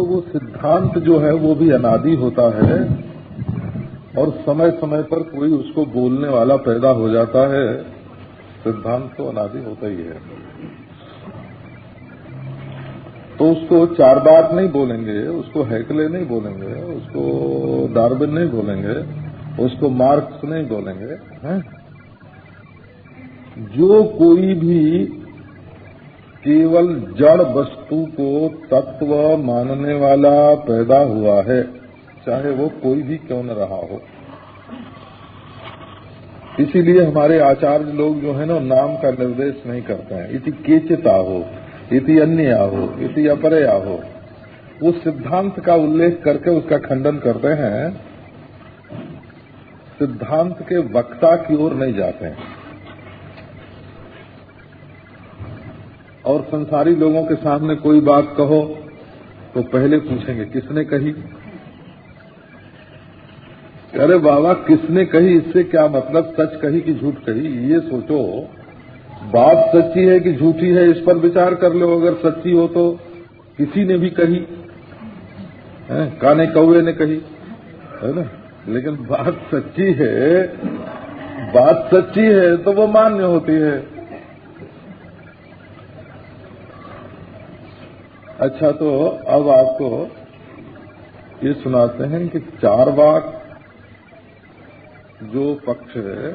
तो वो सिद्धांत जो है, वो भी अनादि होता है और समय समय पर कोई उसको बोलने वाला पैदा हो जाता है सिद्धांत तो अनादि होता ही है तो उसको चार बात नहीं बोलेंगे, उसको हैकले नहीं बोलेंगे, उसको डार्बिन नहीं बोलेंगे, उसको मार्क्स नहीं बोलेंगे, हैं? जो कोई भी केवल जड़ वस्तु को तत्व मानने वाला पैदा हुआ है, चाहे वो कोई भी क्यों न रहा हो। इसीलिए हमारे आचार्य लोग जो है ना, नाम का निर्देश नहीं करते हैं। इति केचिता हो, इति अन्य हो, इति अपरया हो। उस सिद्धांत का उल्लेख करके उसका खंडन करते हैं। सिद्धांत के वक्ता की ओर नहीं जाते हैं। और संसारी लोगों के सामने कोई बात कहो तो पहले पूछेंगे, किसने कही? अरे बाबा, किसने कही? इससे क्या मतलब? सच कही कि झूठ कही? ये सोचो, बात सच्ची है कि झूठी है, इस पर विचार कर लो, अगर सच्ची हो तो। किसी ने भी कही? है? काने कौए ने कही? है ना? लेकिन बात सच्ची है, बात सच्ची है तो वो मान्य होती है। अच्छा तो अब आपको ये सुनाते हैं कि चार बाग जो पक्ष है,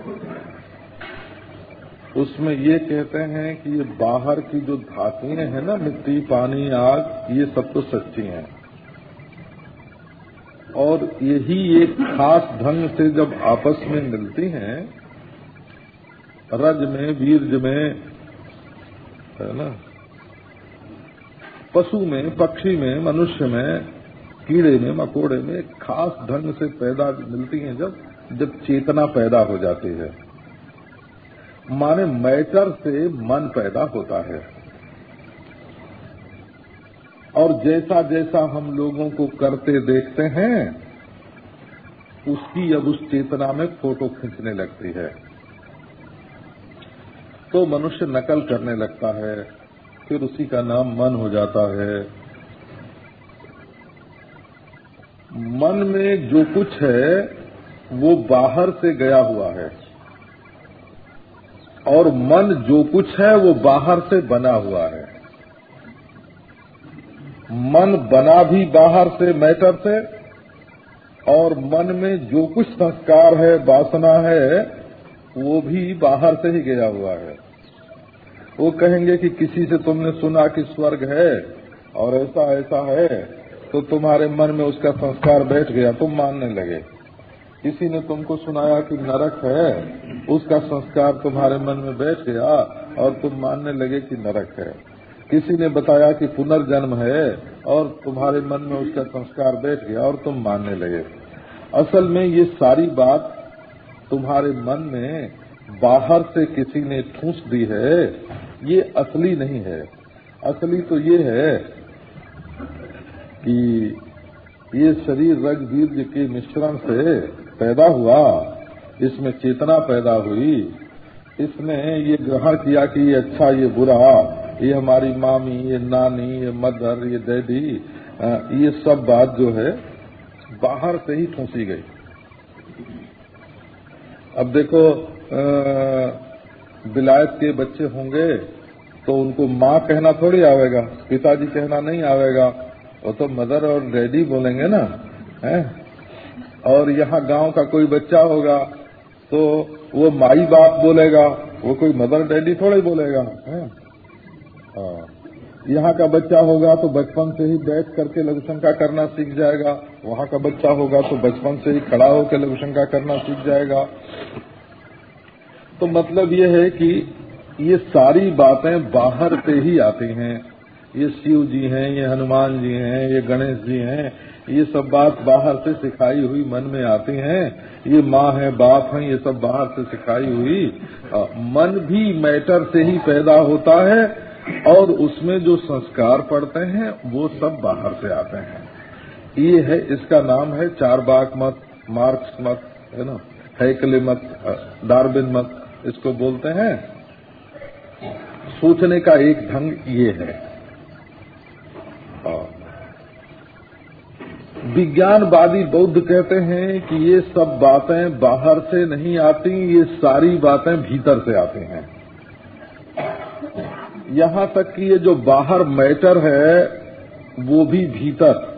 उसमें ये कहते हैं कि ये बाहर की जो धातुएँ हैं ना, मिट्टी, पानी, आग, ये सब तो सच्ची हैं। और यही एक खास ढंग से जब आपस में मिलती हैं, रज में, वीरज में, है ना पशु में, पक्षी में, मनुष्य में, कीड़े में, मकोड़े में खास ढंग से पैदा मिलती हैं जब जब चेतना पैदा हो जाती है। माने मैटर से मन पैदा होता है। और जैसा जैसा हम लोगों को करते देखते हैं, उसकी अब उस चेतना में फ़ोटो खींचने लगती है। तो मनुष्य नकल करने लगता है। फिर उसी का नाम मन हो जाता है। मन में जो कुछ है, वो बाहर से गया हुआ है। और मन जो कुछ है, वो बाहर से बना हुआ है। मन बना भी बाहर से मैटर से, और मन में जो कुछ संस्कार है, वासना है, वो भी बाहर से ही गया हुआ है। वो कहेंगे कि किसी से तुमने सुना कि स्वर्ग है, और ऐसा ऐसा है तो तुम्हारे मन में उसका संस्कार बैठ गया, तुम मानने लगे। किसी ने तुमको सुनाया कि नरक है, उसका संस्कार तुम्हारे मन में बैठ गया, और तुम मानने लगे कि नरक है। किसी ने बताया कि पुनर्जन्म है, और तुम्हारे मन में उसका संस्कार बैठ गया, और तुम मानने लगे। असल में ये सारी बात तुम्हारे मन में बाहर से किसी ने ठूस दी है ये असली नहीं है। असली तो ये है कि ये शरीर रग बीर्ज के मिश्रण से पैदा हुआ, इसमें चेतना पैदा हुई, इसने ये ग्रहण किया कि ये अच्छा ये बुरा, ये हमारी मामी, ये नानी, ये मदर, ये डैडी ये सब बात जो है बाहर से ही ठूसी गई। अब देखो बिलायत के बच्चे होंगे तो उनको माँ कहना थोड़ी आवेगा, पिताजी कहना नहीं आवेगा। वो तो मदर और डैडी बोलेंगे ना, है? और यहाँ गाँव का कोई बच्चा होगा तो वो माई बाप बोलेगा, वो कोई मदर डैडी थोड़ा बोलेगा, है? हाँ। यहाँ का बच्चा होगा तो बचपन से ही बैठ करके लघुशंका करना सीख जाएगा। वहाँ का बच्चा होगा तो बचपन से ही खड़ा होकर लघुशंका करना सीख जाएगा। तो मतलब ये है कि ये सारी बातें बाहर से ही आती हैं। ये शिव जी हैं, ये हनुमान जी हैं, ये गणेश जी हैं, ये सब बात बाहर से सिखाई हुई मन में आती हैं। ये माँ है, बाप है, ये सब बाहर से सिखाई हुई। मन भी मैटर से ही पैदा होता है और उसमें जो संस्कार पड़ते हैं, वो सब बाहर से आते हैं। ये है, इसका नाम है चार बाग मत, मार्क्स मत, है ना? हैकले मत डार्बिन मत, इसको बोलते हैं। सोचने का एक ढंग ये है। विज्ञानवादी बौद्ध कहते हैं कि ये सब बातें बाहर से नहीं आती, ये सारी बातें भीतर से आती हैं। यहाँ तक कि ये जो बाहर मैटर है, वो भी भीतर,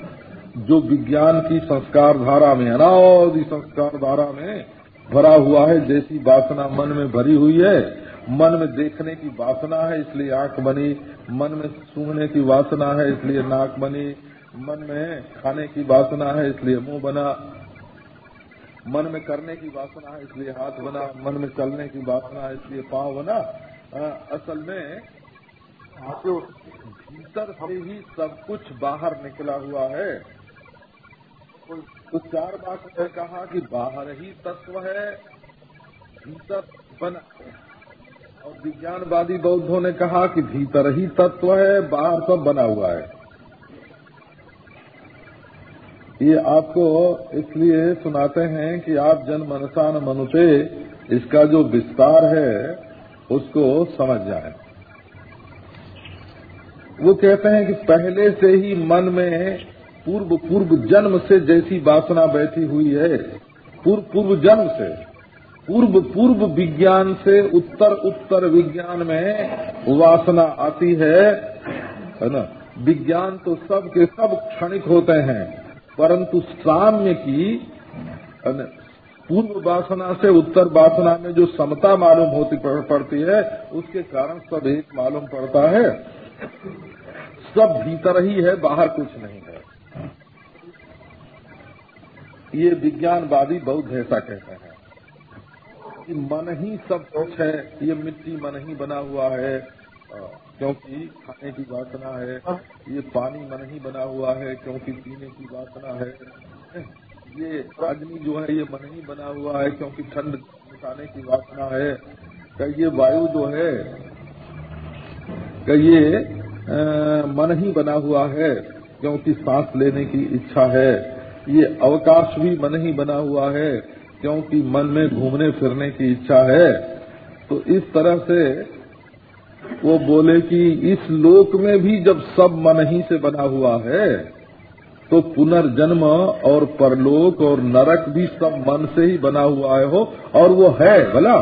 जो विज्ञान की संस्कार धारा में, अनादि संस्कार धारा में भरा हुआ है, जैसी वासना मन में भरी हुई है मन में देखने की वासना है इसलिए आँख बनी। मन में सूंघने की वासना है इसलिए नाक बनी। मन में खाने की वासना है इसलिए मुँह बना। मन में करने की वासना है इसलिए हाथ बना। मन में चलने की वासना है इसलिए पाँव बना। आ, असल में जो भीतर से ही सब कुछ बाहर निकला हुआ है। तो चार बात कहा कि बाहर ही तत्व है। भीतर बना और विज्ञानवादी बौद्धों ने कहा कि भीतर ही तत्व है, बाहर सब बना हुआ है। ये आपको इसलिए सुनाते हैं कि आप जन मनसान मनुते, इसका जो विस्तार है, उसको समझ जाए। वो कहते हैं कि पहले से ही मन में पूर्व पूर्व जन्म से जैसी वासना बैठी हुई है पूर्व पूर्व जन्म से। पूर्व पूर्व विज्ञान से उत्तर उत्तर विज्ञान में वासना आती है है ना? विज्ञान तो सब के सब क्षणिक होते हैं, परंतु साम्य की पूर्व वासना से उत्तर वासना में जो समता मालूम होती पड़ती है, उसके कारण सब एक मालूम पड़ता है। सब भीतर ही है, बाहर कुछ नहीं है। ये विज्ञानवादी बहुत ऐसा कहते हैं। कि मन ही सब कुछ है ये मिट्टी मन ही बना हुआ है। क्योंकि खाने की वासना है ये पानी मन ही बना हुआ है क्योंकि पीने की वासना है। ये अग्नि जो है ये मन ही बना हुआ है क्योंकि ठंड निकालने की वासना है। क्या ये वायु जो है क्या ये आ, मन ही बना हुआ है क्योंकि सांस लेने की इच्छा है। ये अवकाश भी मन ही बना हुआ है। क्योंकि मन में घूमने फिरने की इच्छा है तो इस तरह से वो बोले कि इस लोक में भी जब सब मन ही से बना हुआ है तो पुनर्जन्म और परलोक और नरक भी सब मन से ही बना हुआ है हो, और वो है, भला?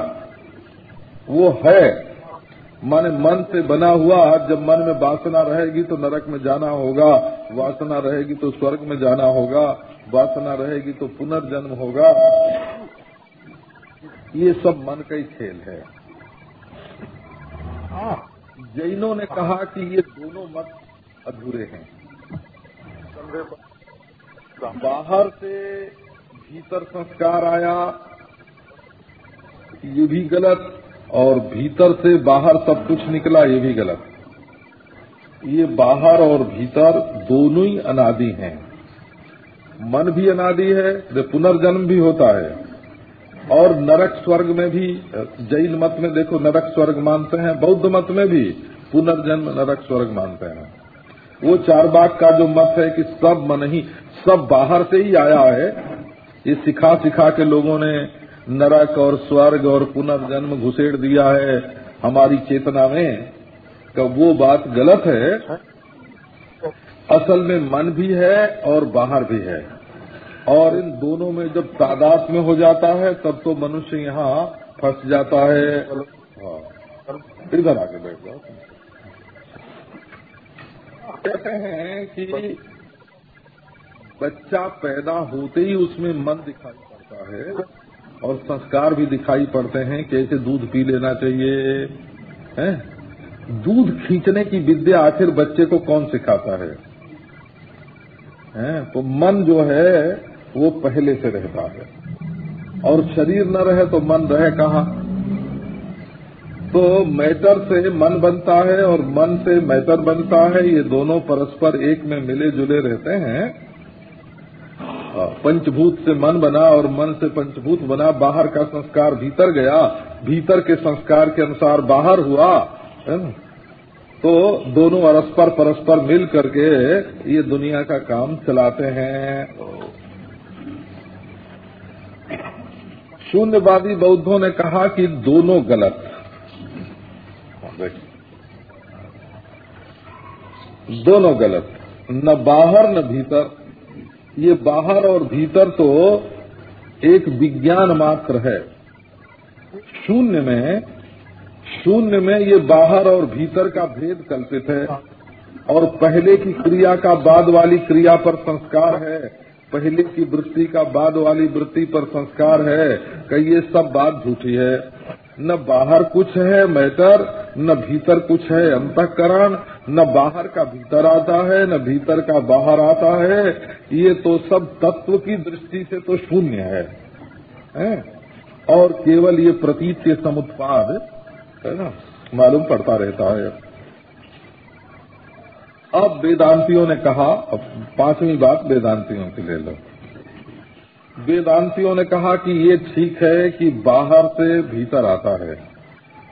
वो है। मन मन से बना हुआ, जब मन में वासना रहेगी तो नरक में जाना होगा, वासना रहेगी तो स्वर्ग में जाना होगा, वासना रहेगी तो पुनर्जन्म होगा। ये सब मन का ही खेल है। जैनों ने कहा कि ये दोनों मत अधूरे हैं। बाहर से भीतर संस्कार आया, ये भी गलत, और भीतर से बाहर सब कुछ निकला, ये भी गलत। ये बाहर और भीतर दोनों ही अनादि हैं। मन भी अनादि है पुनर्जन्म भी होता है। और नरक स्वर्ग में भी जैन मत में देखो नरक स्वर्ग मानते हैं बौद्ध मत में भी पुनर्जन्म नरक स्वर्ग मानते हैं। वो चार बाग का जो मत है कि सब मन ही सब बाहर से ही आया है ये सिखा सिखा के लोगों ने नरक और स्वर्ग और पुनर्जन्म घुसेड़ दिया है हमारी चेतना में का वो बात गलत है। असल में मन भी है और बाहर भी है। और इन दोनों में जब तादाद में हो जाता है, तब तो मनुष्य यहाँ फंस जाता है हाँ। इधर आके बैठ जाओ कहते हैं कि बच्चा पैदा होते ही उसमें मन दिखाई पड़ता है और संस्कार भी दिखाई पड़ते हैं कैसे दूध पी लेना चाहिए हैं? दूध खींचने की विद्या आखिर बच्चे को कौन सिखाता है हैं? तो मन जो है वो पहले से रहता है। और शरीर न रहे तो मन रहे कहा? तो मैटर से मन बनता है और मन से मैटर बनता है, ये दोनों परस्पर एक में मिले जुले रहते हैं। पंचभूत से मन बना और मन से पंचभूत बना, बाहर का संस्कार भीतर गया, भीतर के संस्कार के अनुसार बाहर हुआ, है तो दोनों परस्पर परस्पर मिल करके ये दुनिया का काम चलाते हैं। शून्यवादी बौद्धों ने कहा कि दोनों गलत दोनों गलत न बाहर, न भीतर। ये बाहर और भीतर तो एक विज्ञान मात्र है। शून्य में शून्य में ये बाहर और भीतर का भेद कल्पित है और पहले की क्रिया का बाद वाली क्रिया पर संस्कार है। पहले की वृत्ति का बाद वाली वृत्ति पर संस्कार है कई ये सब बात झूठी है। न बाहर कुछ है मैटर न भीतर कुछ है अंतकरण न बाहर का भीतर आता है न भीतर का बाहर आता है। ये तो सब तत्व की दृष्टि से तो शून्य है, है? और केवल ये प्रतीत के समुत्पाद है ना मालूम पड़ता रहता है। अब वेदांतियों ने कहा, अब पांचवी बात वेदांतियों की ले लो। वेदांतियों ने कहा कि ये ठीक है कि बाहर से भीतर आता है,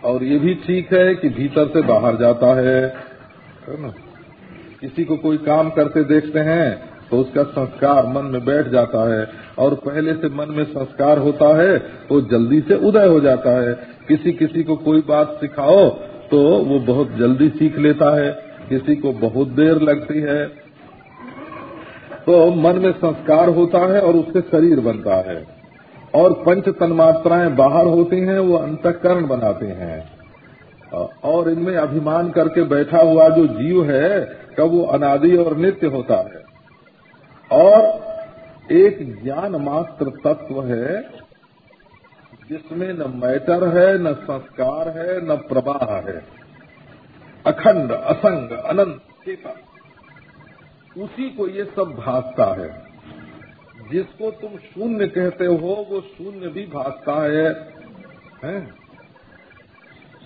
और ये भी ठीक है कि भीतर से बाहर जाता है। ना? किसी को कोई काम करते देखते हैं तो उसका संस्कार मन में बैठ जाता है, और पहले से मन में संस्कार होता है तो जल्दी से उदय हो जाता है। किसी किसी को कोई बात सिखाओ तो वो बहुत जल्दी सीख लेता है। किसी को बहुत देर लगती है। तो मन में संस्कार होता है और उससे शरीर बनता है। और पंच तन्मात्राएँ बाहर होती हैं, वो अंतकरण बनाते हैं। और इनमें अभिमान करके बैठा हुआ जो जीव है कब वो अनादि और नित्य होता है। और एक ज्ञान मात्र तत्व है, जिसमें न मैटर है, न संस्कार है, न प्रवाह है। अखंड असंग अनंत चेतन उसी को ये सब भासता है। जिसको तुम शून्य कहते हो वो शून्य भी भासता है, है?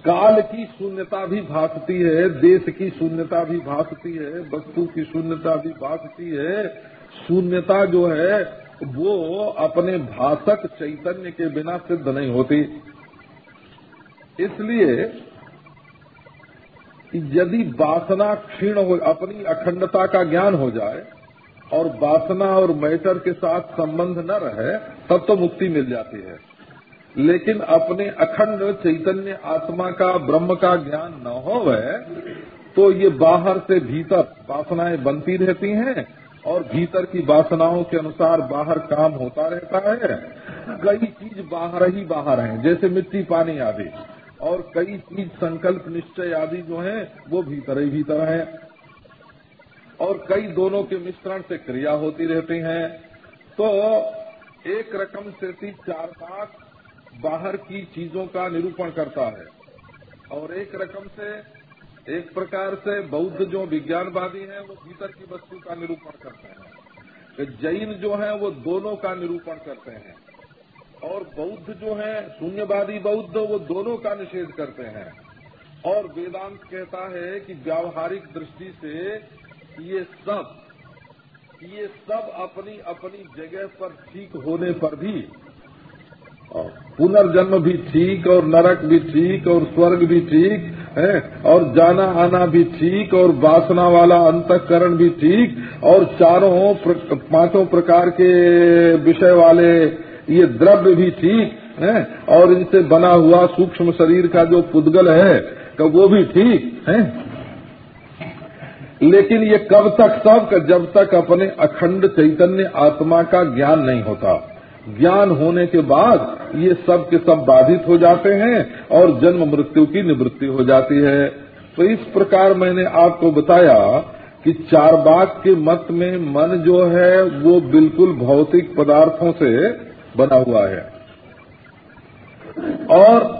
काल की शून्यता भी भासती है देश की शून्यता भी भासती है वस्तु की शून्यता भी भासती है। शून्यता जो है वो अपने भाषक चैतन्य के बिना सिद्ध नहीं होती। इसलिए यदि वासना क्षीण हो, अपनी अखंडता का ज्ञान हो जाए और वासना और मैटर के साथ संबंध न रहे, तब तो मुक्ति मिल जाती है। लेकिन अपने अखंड चैतन्य आत्मा का, ब्रह्म का ज्ञान न हो तो ये बाहर से भीतर वासनाएँ बनती रहती हैं और भीतर की वासनाओं के अनुसार बाहर काम होता रहता है। कई चीज़ बाहर ही बाहर हैं, जैसे मिट्टी, पानी आदि। और कई चीज़ संकल्प निश्चय आदि जो है, वो भीतर ही भीतर हैं। और कई दोनों के मिश्रण से क्रिया होती रहती है। तो एक रकम से चार पाँच बाहर की चीज़ों का निरूपण करता है। और एक रकम से एक प्रकार से बौद्ध जो विज्ञानवादी हैं, वो भीतर की वस्तु का निरूपण करते हैं। जैन जो है, वो दोनों का निरूपण करते हैं। और बौद्ध जो है शून्यवादी बौद्ध वो दोनों का निषेध करते हैं। और वेदांत कहता है कि व्यावहारिक दृष्टि से ये सब ये सब अपनी अपनी जगह पर ठीक होने पर भी पुनर्जन्म भी ठीक और नरक भी ठीक और स्वर्ग भी ठीक है और जाना आना भी ठीक और वासना वाला अंतकरण भी ठीक और चारों प्र, पाँचों प्रकार के विषय वाले ये द्रव्य भी ठीक, है, और इनसे बना हुआ सूक्ष्म शरीर का जो पुद्गल है तो वो भी ठीक, है। लेकिन ये कब तक सब जब तक अपने अखंड चैतन्य आत्मा का ज्ञान नहीं होता। ज्ञान होने के बाद ये सब के सब बाधित हो जाते हैं, और जन्म मृत्यु की निवृत्ति हो जाती है। तो इस प्रकार मैंने आपको बताया कि चार बाग के मत में मन जो है, वो बिल्कुल भौतिक पदार्थों से बना हुआ है। और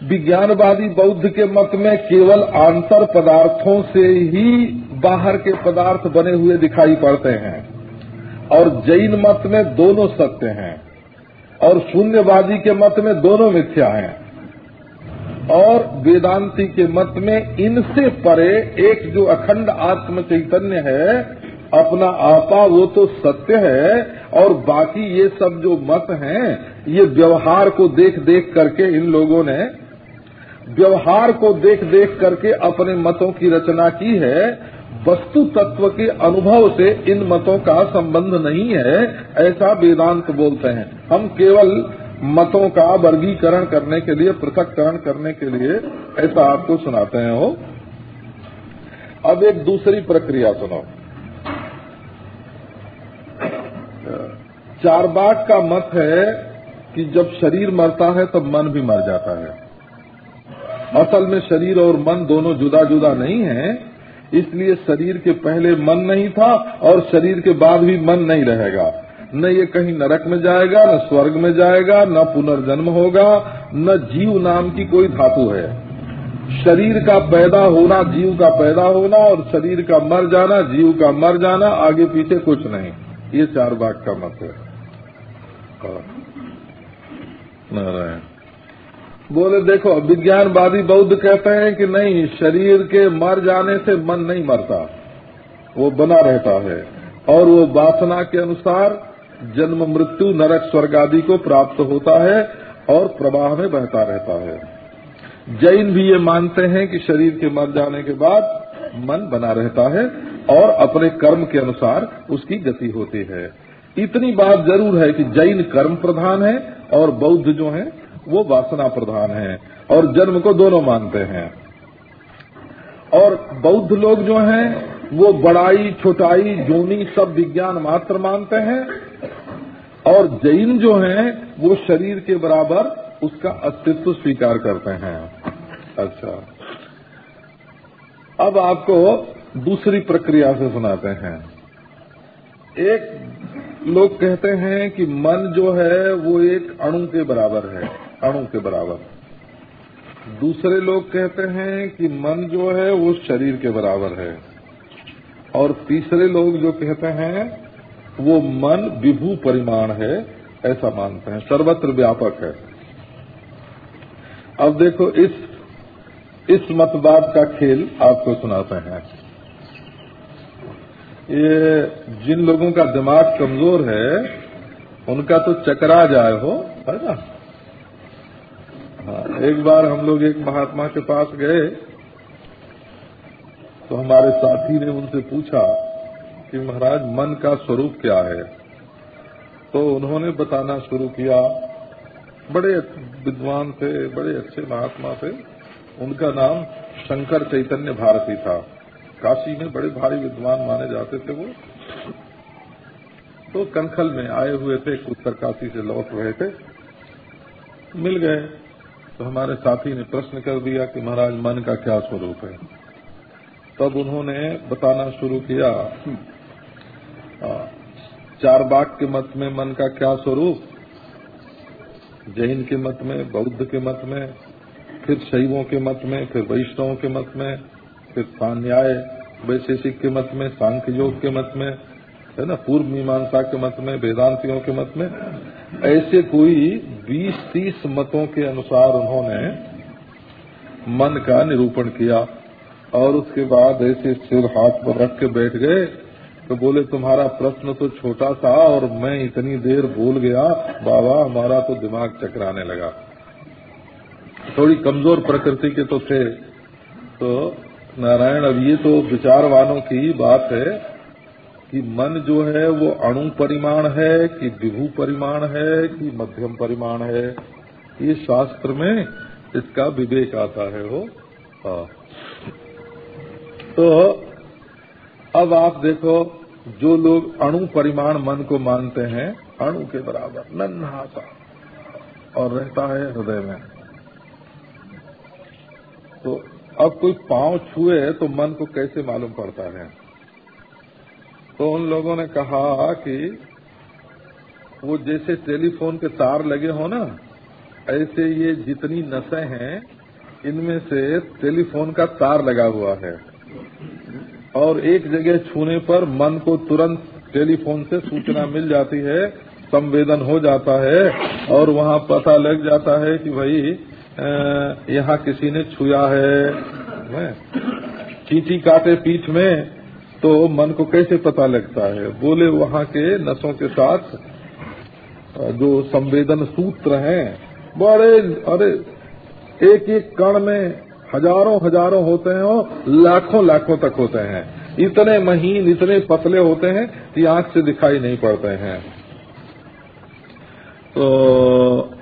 विज्ञानवादी बौद्ध के मत में केवल आंतर पदार्थों से ही बाहर के पदार्थ बने हुए दिखाई पड़ते हैं और जैन मत में दोनों सत्य हैं और शून्यवादी के मत में दोनों मिथ्या हैं। और वेदांती के मत में इनसे परे एक जो अखंड आत्म चैतन्य है अपना आपा वो तो सत्य है, और बाकी ये सब जो मत हैं, ये व्यवहार को देख देख करके इन लोगों ने व्यवहार को देख देख करके अपने मतों की रचना की है। वस्तु तत्व के अनुभव से इन मतों का संबंध नहीं है, ऐसा वेदांत बोलते हैं। हम केवल मतों का वर्गीकरण करने के लिए, पृथककरण करने के लिए ऐसा आपको सुनाते हैं। हो अब एक दूसरी प्रक्रिया सुनो चार बाग का मत है कि जब शरीर मरता है तब मन भी मर जाता है। असल में शरीर और मन दोनों जुदा जुदा नहीं है, इसलिए शरीर के पहले मन नहीं था और शरीर के बाद भी मन नहीं रहेगा। न ये कहीं नरक में जाएगा, न स्वर्ग में जाएगा, न पुनर्जन्म होगा, न जीव नाम की कोई धातु है। शरीर का पैदा होना, जीव का पैदा होना और शरीर का मर जाना, जीव का मर जाना, आगे पीछे कुछ नहीं। ये चार बाग का मत है। हाँ। नारायण। बोले, देखो, विज्ञानवादी बौद्ध कहते हैं कि नहीं, शरीर के मर जाने से मन नहीं मरता। वो बना रहता है। और वो वासना के अनुसार जन्म, मृत्यु, नरक, स्वर्ग आदि को प्राप्त होता है और प्रवाह में बहता रहता है। जैन भी ये मानते हैं कि शरीर के मर जाने के बाद मन बना रहता है और अपने कर्म के अनुसार उसकी गति होती है। इतनी बात ज़रूर है कि जैन कर्म प्रधान है और बौद्ध जो है, वो वासना प्रधान है और जन्म को दोनों मानते हैं। और बौद्ध लोग जो हैं, वो बड़ाई, छोटाई, जोनी सब विज्ञान मात्र मानते हैं और जैन जो हैं, वो शरीर के बराबर उसका अस्तित्व स्वीकार करते हैं। अच्छा। अब आपको दूसरी प्रक्रिया से सुनाते हैं। एक लोग कहते हैं कि मन जो है, वो एक अणु के बराबर है, अणु के बराबर। दूसरे लोग कहते हैं कि मन जो है, वो शरीर के बराबर है। और तीसरे लोग जो कहते हैं, वो मन विभू परिमाण है, ऐसा मानते हैं। सर्वत्र व्यापक है। अब देखो, इस इस मतवाद का खेल आपको सुनाते हैं। ये जिन लोगों का दिमाग कमज़ोर है, उनका तो चकरा जाए हो, है ना? हाँ एक बार हम लोग एक महात्मा के पास गए तो हमारे साथी ने उनसे पूछा कि महाराज, मन का स्वरूप क्या है? तो उन्होंने बताना शुरू किया। बड़े विद्वान थे, बड़े अच्छे महात्मा थे। उनका नाम शंकर चैतन्य भारती था। काशी में बड़े भारी विद्वान माने जाते थे वो। तो कंखल में आए हुए थे, उत्तर काशी से लौट रहे थे। मिल गए। तो हमारे साथी ने प्रश्न कर दिया कि महाराज, मन का क्या स्वरूप है? तब उन्होंने बताना शुरू किया चार बाग के मत में मन का क्या स्वरूप? जैन के मत में, बौद्ध के मत में फिर शैवों के मत में, फिर वैष्णवों के मत में, फिर सान्याय, वैशेषिक के मत में सांख्य योग के मत में, है ना, पूर्व मीमांसा के मत में, वेदांतियों के मत में, ऐसे कोई 20-30 मतों के अनुसार उन्होंने मन का निरूपण किया और उसके बाद ऐसे सिर हाथ पर रख के बैठ गए तो बोले, तुम्हारा प्रश्न तो छोटा सा और मैं इतनी देर बोल गया, बाबा हमारा तो दिमाग चकराने लगा। थोड़ी कमज़ोर प्रकृति के तो थे। तो नारायण, अब ये तो विचारवानों की बात है कि मन जो है वो अणु परिमाण है कि विभू परिमाण है कि मध्यम परिमाण है। ये शास्त्र में इसका विवेक आता है वो। हाँ। तो अब आप देखो, जो लोग अणु परिमाण मन को मानते हैं, अणु के बराबर नन्हा सा और रहता है हृदय में। तो अब कोई पाँव छुए तो मन को कैसे मालूम पड़ता है? तो उन लोगों ने कहा कि वो जैसे टेलीफोन के तार लगे हो ना, ऐसे ये जितनी नसें हैं, इनमें से टेलीफोन का तार लगा हुआ है। और एक जगह छूने पर मन को तुरंत टेलीफोन से सूचना मिल जाती है, संवेदन हो जाता है, और वहाँ पता लग जाता है कि भाई यहाँ किसी ने छुया है। चीटी काटे पीठ में तो मन को कैसे पता लगता है? बोले, वहाँ के नसों के साथ जो संवेदन सूत्र हैं, बड़े, अरे एक एक कण में हज़ारों हज़ारों होते हैं और लाखों लाखों तक होते हैं। इतने महीन, इतने पतले होते हैं कि आँख से दिखाई नहीं पड़ते हैं। तो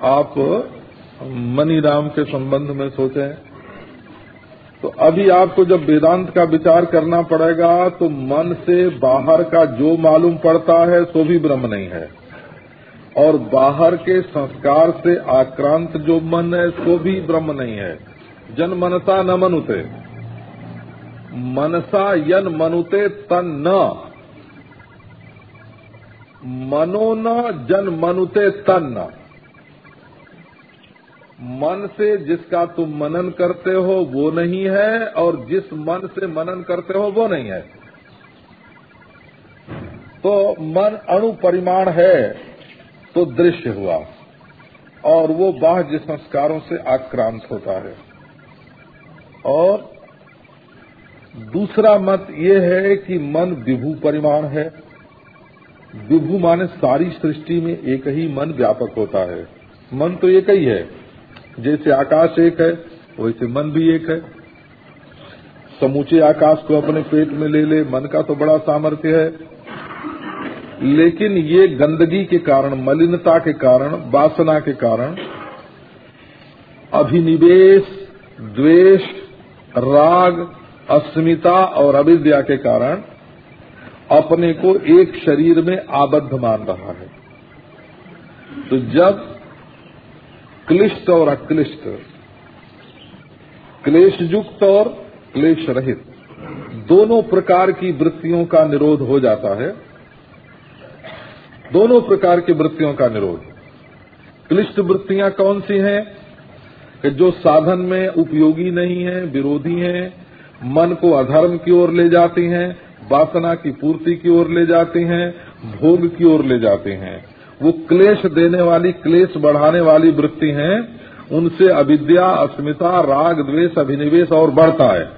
आप मनी राम के संबंध में सोचें तो अभी आपको जब वेदांत का विचार करना पड़ेगा तो मन से बाहर का जो मालूम पड़ता है, सो भी ब्रह्म नहीं है। और बाहर के संस्कार से आक्रांत जो मन है, सो भी ब्रह्म नहीं है। जन मनसा न मनुते। मनसा यन मनुते तन न। मनो न जन मनुते तन। न मन से जिसका तुम मनन करते हो वो नहीं है, और जिस मन से मनन करते हो वो नहीं है। तो मन अणु परिमाण है तो दृश्य हुआ, और वो बाह्य संस्कारों से आक्रांत होता है। और दूसरा मत ये है कि मन विभू परिमाण है। विभू माने सारी सृष्टि में एक ही मन व्यापक होता है। मन तो एक ही है। जैसे आकाश एक है, वैसे मन भी एक है। समूचे आकाश को अपने पेट में ले ले, मन का तो बड़ा सामर्थ्य है। लेकिन ये गंदगी के कारण, मलिनता के कारण, वासना के कारण, अभिनिवेश, द्वेष, राग, अस्मिता और अविद्या के कारण अपने को एक शरीर में आबद्ध मान रहा है। तो जब क्लिष्ट और अक्लिष्ट। क्लेश युक्त और क्लेश रहित दोनों प्रकार की वृत्तियों का निरोध हो जाता है। दोनों प्रकार की वृत्तियों का निरोध। क्लिष्ट वृत्तियाँ कौन सी हैं? कि जो साधन में उपयोगी नहीं है, विरोधी हैं, मन को अधर्म की ओर ले जाती हैं, वासना की पूर्ति की ओर ले जाती हैं, भोग की ओर ले जाती हैं। वो क्लेश देने वाली, क्लेश बढ़ाने वाली वृत्ति हैं, उनसे अविद्या, अस्मिता, राग, द्वेष, अभिनिवेश और बढ़ता है।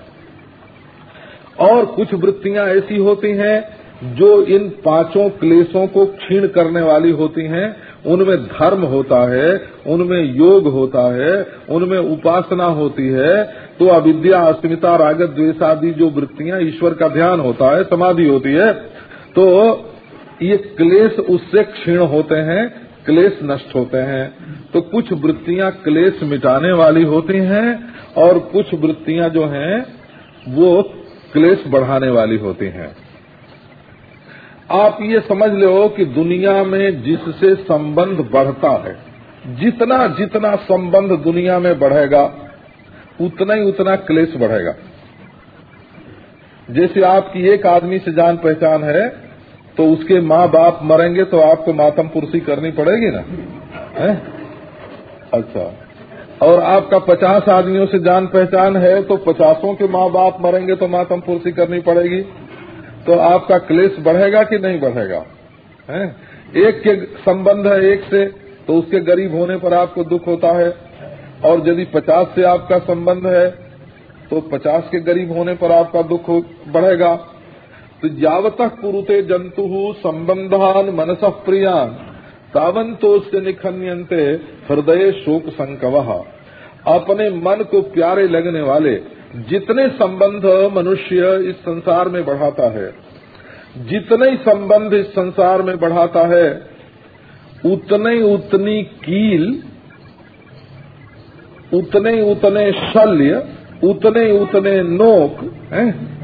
और कुछ वृत्तियाँ ऐसी होती हैं, जो इन पाँचों क्लेशों को क्षीण करने वाली होती हैं। उनमें धर्म होता है, उनमें योग होता है, उनमें उपासना होती है तो अविद्या, अस्मिता रागत द्वेष आदि जो वृत्तियाँ ईश्वर का ध्यान होता है, समाधि होती है तो ये क्लेश उससे क्षीण होते हैं, क्लेश नष्ट होते हैं। तो कुछ वृत्तियाँ क्लेश मिटाने वाली होती हैं और कुछ वृत्तियाँ जो हैं, वो क्लेश बढ़ाने वाली होती हैं। आप ये समझ लो कि दुनिया में जिससे संबंध बढ़ता है, जितना जितना संबंध दुनिया में बढ़ेगा, उतना ही उतना क्लेश बढ़ेगा। जैसे आपकी एक आदमी से जान पहचान है तो उसके माँ बाप मरेंगे तो आपको मातम पुरसी करनी पड़ेगी ना? है? अच्छा। और आपका पचास आदमियों से जान पहचान है तो पचासों के माँ बाप मरेंगे तो मातम पुरसी करनी पड़ेगी? तो आपका क्लेश बढ़ेगा कि नहीं बढ़ेगा? है? एक के संबंध है एक से तो उसके गरीब होने पर आपको दुख होता है। और यदि पचास से आपका संबंध है तो पचास के गरीब होने पर आपका दुख बढ़ेगा। तो यावत कुरुते जंतु संबंधान मनस प्रियान। से निखन्यंते हृदय शोक संकव अपने मन को प्यारे लगने वाले, जितने संबंध मनुष्य इस संसार में बढ़ाता है, जितने संबंध इस संसार में बढ़ाता है, उतने उतनी कील, उतने उतने शल्य, उतने उतने नोक, हैं?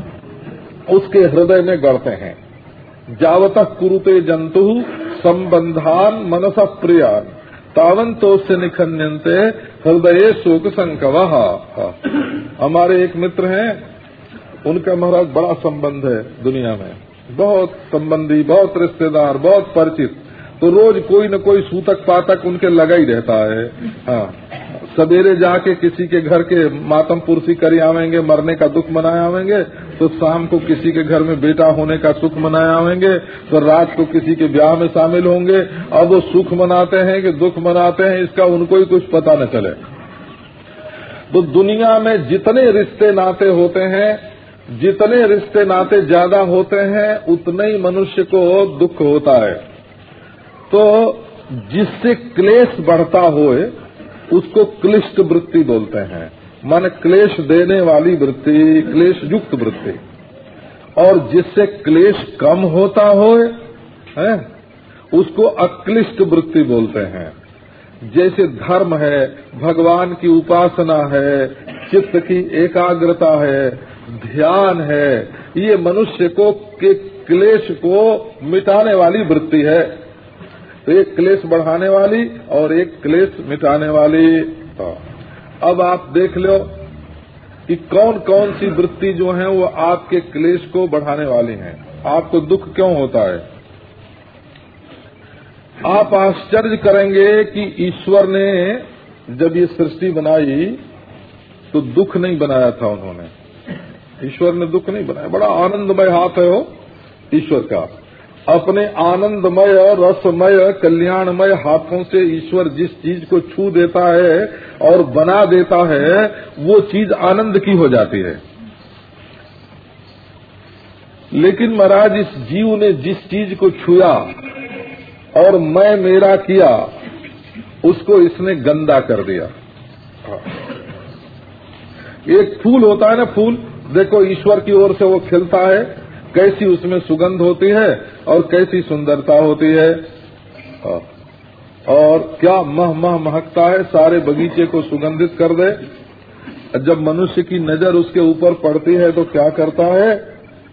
उसके हृदय में गढ़ते हैं। जावत कुरुते जंतु संबंधान मनस प्रियान तावंतो से निखन्यंते हृदय शोक संकवा। हमारे एक मित्र हैं, उनका महाराज बड़ा संबंध है दुनिया में। बहुत संबंधी, बहुत रिश्तेदार, बहुत परिचित। तो रोज कोई न कोई सूतक पातक उनके लगा ही रहता है। हाँ। सवेरे जाके किसी के घर के मातम पुरसी कर आवेंगे, मरने का दुख मनाए आवेंगे तो शाम को किसी के घर में बेटा होने का सुख मनाए आवेंगे तो रात को किसी के ब्याह में शामिल होंगे। अब वो सुख मनाते हैं कि दुख मनाते हैं, इसका उनको ही कुछ पता न चले। तो दुनिया में जितने रिश्ते नाते होते हैं, जितने रिश्ते नाते ज़्यादा होते हैं, उतने ही मनुष्य को दुख होता है। तो जिससे क्लेश बढ़ता होए, उसको क्लिष्ट वृत्ति बोलते हैं। मन क्लेश देने वाली वृत्ति, क्लेश युक्त वृत्ति। और जिससे क्लेश कम होता हो है, उसको अक्लिष्ट वृत्ति बोलते हैं। जैसे धर्म है, भगवान की उपासना है, चित्त की एकाग्रता है, ध्यान है, ये मनुष्य को के क्लेश को मिटाने वाली वृत्ति है। एक क्लेश बढ़ाने वाली और एक क्लेश मिटाने वाली। हाँ। अब आप देख लो कि कौन कौन सी वृत्ति जो है वो आपके क्लेश को बढ़ाने वाली हैं। आपको दुख क्यों होता है? आप आश्चर्य करेंगे कि ईश्वर ने जब ये सृष्टि बनाई तो दुख नहीं बनाया था उन्होंने। ईश्वर ने दुख नहीं बनाया। बड़ा आनंदमय हाथ है वो ईश्वर का। अपने आनंदमय, रसमय, कल्याणमय हाथों से ईश्वर जिस चीज़ को छू देता है और बना देता है, वो चीज़ आनंद की हो जाती है। लेकिन महाराज, इस जीव ने जिस चीज़ को छुआ और मैं मेरा किया, उसको इसने गंदा कर दिया। एक फूल होता है ना फूल, देखो ईश्वर की ओर से वो खिलता है कैसी उसमें सुगंध होती है और कैसी सुंदरता होती है। और क्या मह मह महकता है सारे बगीचे को सुगंधित कर दे। जब मनुष्य की नज़र उसके ऊपर पड़ती है तो क्या करता है,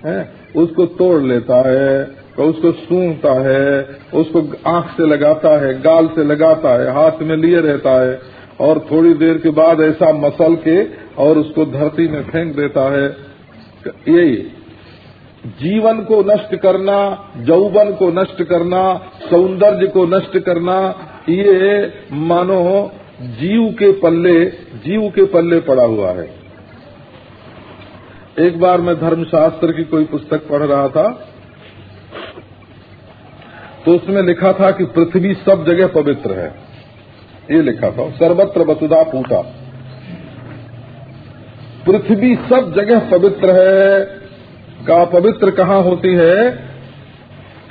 है? उसको तोड़ लेता है तो उसको सूंघता है उसको आँख से लगाता है गाल से लगाता है हाथ में लिए रहता है। और थोड़ी देर के बाद ऐसा मसल के और उसको धरती में फेंक देता है। यही। जीवन को नष्ट करना जौवन को नष्ट करना, सौंदर्य को नष्ट करना, ये मानो जीव के पल्ले, जीव के पल्ले पड़ा हुआ है। एक बार मैं धर्मशास्त्र की कोई पुस्तक पढ़ रहा था तो उसमें लिखा था कि पृथ्वी सब जगह पवित्र है। ये लिखा था, सर्वत्र वसुधा पूता। पृथ्वी सब जगह पवित्र है का पवित्र कहाँ होती है?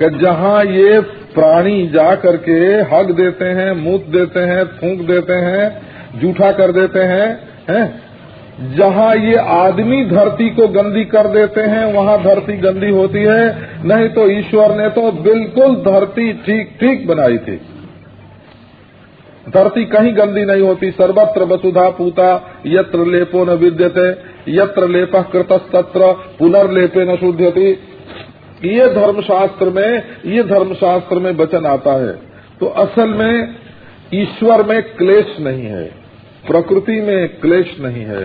कि जहाँ ये प्राणी जा करके हग देते हैं, मूत देते हैं थूक देते हैं, जूठा कर देते हैं हैं? जहाँ ये आदमी धरती को गंदी कर देते हैं, वहाँ धरती गंदी होती है। नहीं तो ईश्वर ने तो बिल्कुल धरती ठीक ठीक बनाई थी। धरती कहीं गंदी नहीं होती, सर्वत्र वसुधा पूता, यत्र लेपो न विद्यते, यत्र लेप कृतस्तत्र पुनर्लेपे न शुद्धति ये धर्मशास्त्र में, ये धर्मशास्त्र में वचन आता है। तो असल में ईश्वर में क्लेश नहीं है, प्रकृति में क्लेश नहीं है,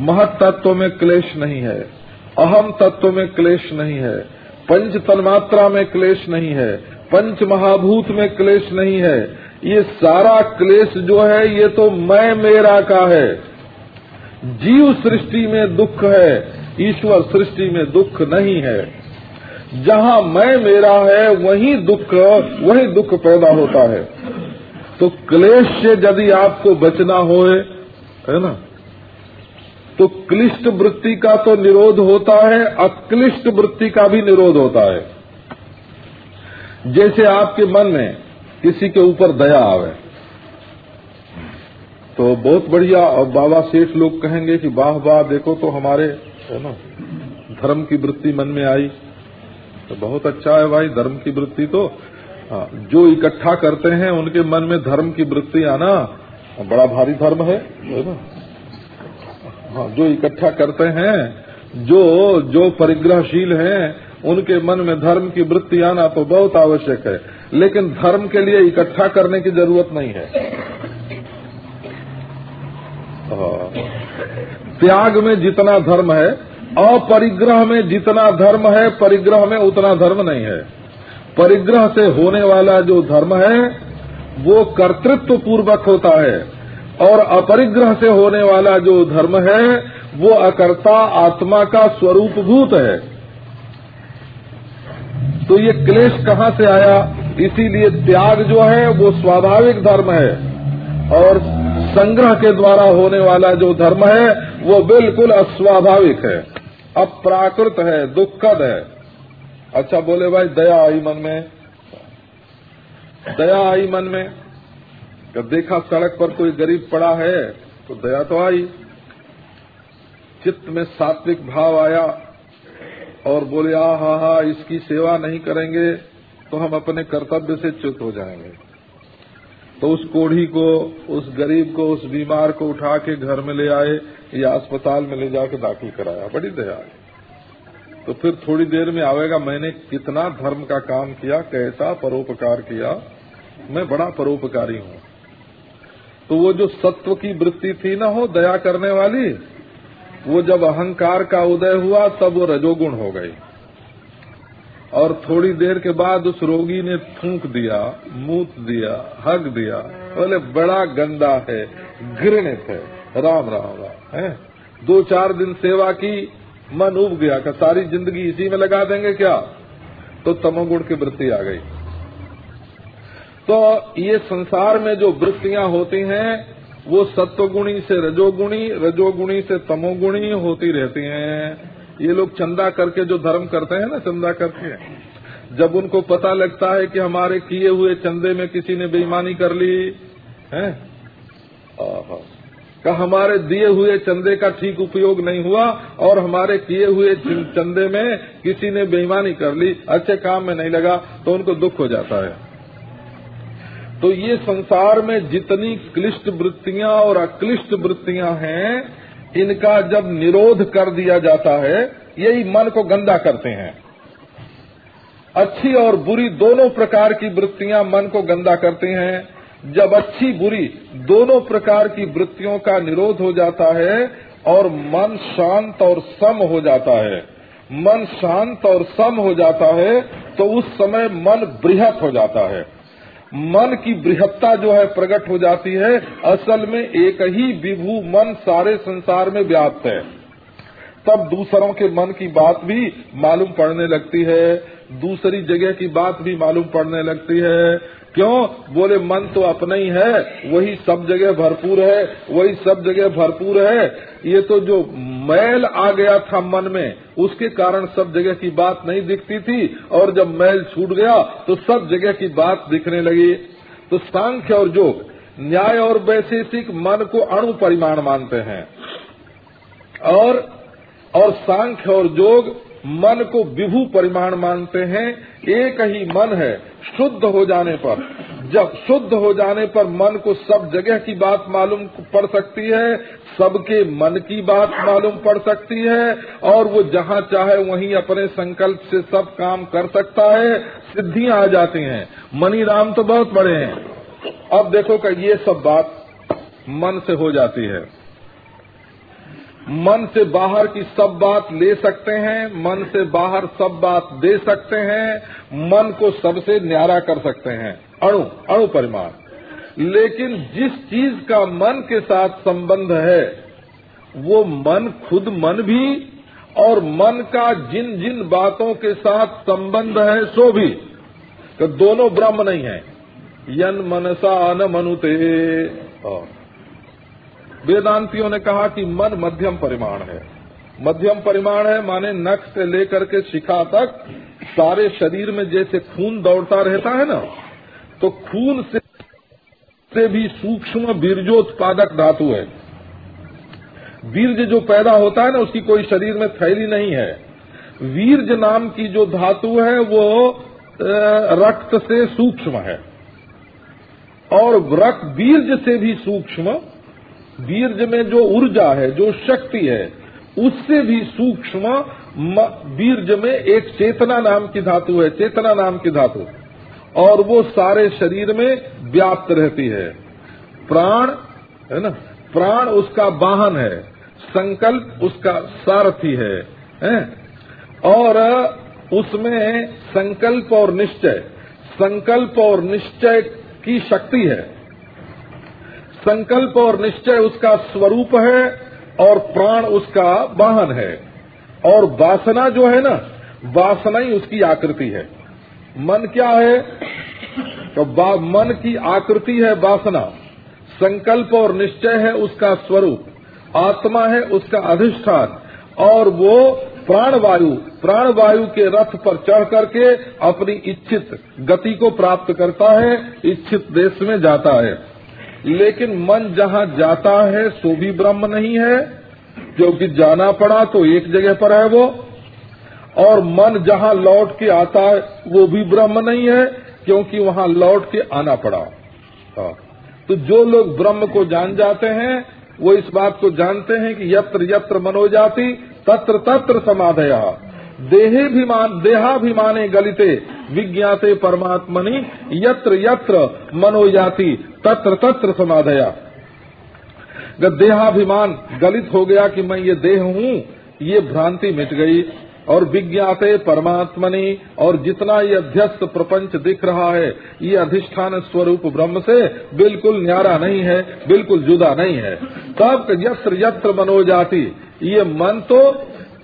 महत तत्व में क्लेश नहीं है अहम तत्व में क्लेश नहीं है, पंच तन्मात्रा में क्लेश नहीं है, पंच महाभूत में क्लेश नहीं है ये सारा क्लेश जो है, ये तो मैं, मेरा का है। जीव सृष्टि में दुख है, ईश्वर सृष्टि में दुख नहीं है। जहाँ मैं, मेरा है, वही दुख वही दुख पैदा होता है। तो क्लेश से यदि आपको बचना हो है ना? तो क्लिष्ट वृत्ति का तो निरोध होता है, अक्लिष्ट वृत्ति का भी निरोध होता है। जैसे आपके मन में किसी के ऊपर दया आवे। तो बहुत बढ़िया और बाबा सेठ लोग कहेंगे कि वाह वाह देखो तो हमारे है ना धर्म की वृत्ति मन में आई। तो बहुत अच्छा है भाई धर्म की वृत्ति तो हाँ, जो इकट्ठा करते हैं उनके मन में धर्म की वृत्ति आना बड़ा भारी धर्म है ना। हाँ जो इकट्ठा करते हैं जो जो परिग्रहशील हैं उनके मन में धर्म की वृत्ति आना तो बहुत आवश्यक है। लेकिन धर्म के लिए इकट्ठा करने की ज़रूरत नहीं है। त्याग में जितना धर्म है, अपरिग्रह में जितना धर्म है, परिग्रह में उतना धर्म नहीं है। परिग्रह से होने वाला जो धर्म है, वो कर्तृत्व पूर्वक होता है। और अपरिग्रह से होने वाला जो धर्म है, वो अकर्ता आत्मा का स्वरूपभूत है। तो ये क्लेश कहाँ से आया? इसीलिए त्याग जो है, वो स्वाभाविक धर्म है। और संग्रह के द्वारा होने वाला जो धर्म है, वो बिल्कुल अस्वाभाविक है। अप्राकृत है, दुखद है। अच्छा बोले भाई, दया आई मन में। दया आई मन में। जब देखा सड़क पर कोई गरीब पड़ा है तो दया तो आई। चित्त में सात्विक भाव आया और बोले आ हा हा इसकी सेवा नहीं करेंगे। तो हम अपने कर्तव्य से च्युत हो जाएँगे। तो उस कोढ़ी को, उस गरीब को, उस बीमार को उठा के घर में ले आए, या अस्पताल में ले जाके दाखिल कराया। बड़ी दया तो फिर थोड़ी देर में आवेगा, मैंने कितना धर्म का काम किया, कैसा परोपकार किया, मैं बड़ा परोपकारी हूँ। तो वो जो सत्व की वृत्ति थी ना, हो दया करने वाली, वो जब अहंकार का उदय हुआ, तब वो रजोगुण हो गई। और थोड़ी देर के बाद उस रोगी ने थूक दिया, मूत दिया हक दिया। बोले, बड़ा गंदा है, घृणित है। राम राम राम, है? दो चार दिन सेवा की, मन उब गया का सारी ज़िंदगी इसी में लगा देंगे क्या? तो तमोगुण की वृत्ति आ गई। तो ये संसार में जो वृत्तियाँ होती हैं, वो सत्वगुणी से रजोगुणी रजोगुणी से तमोगुणी होती रहती हैं। ये लोग चंदा करके जो धर्म करते हैं ना, चंदा करके जब उनको पता लगता है कि हमारे किए हुए चंदे में किसी ने बेईमानी कर ली, है? का हमारे दिए हुए चंदे का ठीक उपयोग नहीं हुआ और हमारे किए हुए चंदे में किसी ने बेईमानी कर ली, अच्छे काम में नहीं लगा तो उनको दुख हो जाता है। तो ये संसार में जितनी क्लिष्ट वृत्तियाँ और अक्लिष्ट वृत्तियाँ हैं इनका जब निरोध कर दिया जाता है, यही मन को गंदा करते हैं। अच्छी और बुरी दोनों प्रकार की वृत्तियाँ मन को गंदा करते हैं। जब अच्छी बुरी दोनों प्रकार की वृत्तियों का निरोध हो जाता है और मन शांत और सम हो जाता है, मन शांत और सम हो जाता है तो उस समय मन बृहत हो जाता है। मन की बृहत्ता जो है प्रकट हो जाती है, असल में एक ही विभू मन सारे संसार में व्याप्त है। तब दूसरों के मन की बात भी मालूम पड़ने लगती है। दूसरी जगह की बात भी मालूम पड़ने लगती है। क्यों? बोले, मन तो अपना ही है, वही सब जगह भरपूर है, वही सब जगह भरपूर है। ये तो जो मैल आ गया था मन में, उसके कारण सब जगह की बात नहीं दिखती थी, और जब मैल छूट गया तो सब जगह की बात दिखने लगी। तो सांख्य और योग न्याय और वैशेषिक मन को अणु परिमाण मानते हैं। और और सांख्य और योग मन को विभू परिमाण मानते हैं। एक ही मन है, शुद्ध हो जाने पर। जब शुद्ध हो जाने पर मन को सब जगह की बात मालूम पड़ सकती है, सबके मन की बात मालूम पड़ सकती है, और वो जहाँ चाहे वहीं अपने संकल्प से सब काम कर सकता है, सिद्धियाँ आ जाती हैं। मनी राम तो बहुत बड़े हैं। अब देखो कि ये सब बात मन से हो जाती है। मन से बाहर की सब बात ले सकते हैं, मन से बाहर सब बात दे सकते हैं, मन को सबसे न्यारा कर सकते हैं। अणु अणु परिमाण। लेकिन जिस चीज़ का मन के साथ संबंध है, वो मन खुद मन भी और मन का जिन जिन बातों के साथ संबंध है, सो भी। तो दोनों ब्रह्म नहीं है। यन मनसा न मनुते। वेदांतियों ने कहा कि मन मध्यम परिमाण है। मध्यम परिमाण है माने नख से लेकर के शिखा तक सारे शरीर में जैसे खून दौड़ता रहता है ना तो खून से भी सूक्ष्म बीर्जोत्पादक धातु है। वीर्ज जो पैदा होता है ना, उसकी कोई शरीर में थैली नहीं है। वीर्ज नाम की जो धातु है, वो रक्त से सूक्ष्म है। और रक्त बीर्ज से भी सूक्ष्म वीर्ज में जो ऊर्जा है जो शक्ति है उससे भी सूक्ष्म वीर्ज में एक चेतना नाम की धातु है चेतना नाम की धातु। और वो सारे शरीर में व्याप्त रहती है। प्राण है ना? प्राण उसका वाहन है संकल्प उसका सारथी है, है? और उसमें संकल्प और निश्चय संकल्प और निश्चय की शक्ति है। संकल्प और निश्चय उसका स्वरूप है और प्राण उसका वाहन है। और वासना जो है ना, वासना ही उसकी आकृति है। मन क्या है? तो मन की आकृति है वासना। संकल्प और निश्चय है उसका स्वरूप। आत्मा है उसका अधिष्ठान। और वो प्राणवायु प्राणवायु के रथ पर चढ़ करके अपनी इच्छित गति को प्राप्त करता है, इच्छित देश में जाता है। लेकिन मन जहाँ जाता है, सो भी ब्रह्म नहीं है। क्योंकि जाना पड़ा तो एक जगह पर है वो। और मन जहाँ लौट के आता है, वो भी ब्रह्म नहीं है, क्योंकि वहाँ लौट के आना पड़ा। हाँ। तो जो लोग ब्रह्म को जान जाते हैं, वो इस बात को जानते हैं कि यत्र यत्र मनोजाति, तत्र तत्र समाधया। देहेभिमान देहाभिमाने गलिते। विज्ञाते परमात्मनि यत्र यत्र मनोजाति तत्र तत्र समाधया। देहाभिमान गलित हो गया कि मैं ये देह हूँ, ये भ्रांति मिट गई। और विज्ञाते परमात्मनि, और जितना ये अध्यस्त प्रपंच दिख रहा है, ये अधिष्ठान स्वरूप ब्रह्म से बिल्कुल न्यारा नहीं है, बिल्कुल जुदा नहीं है। तब यत्र यत्र मनोजाति ये मन तो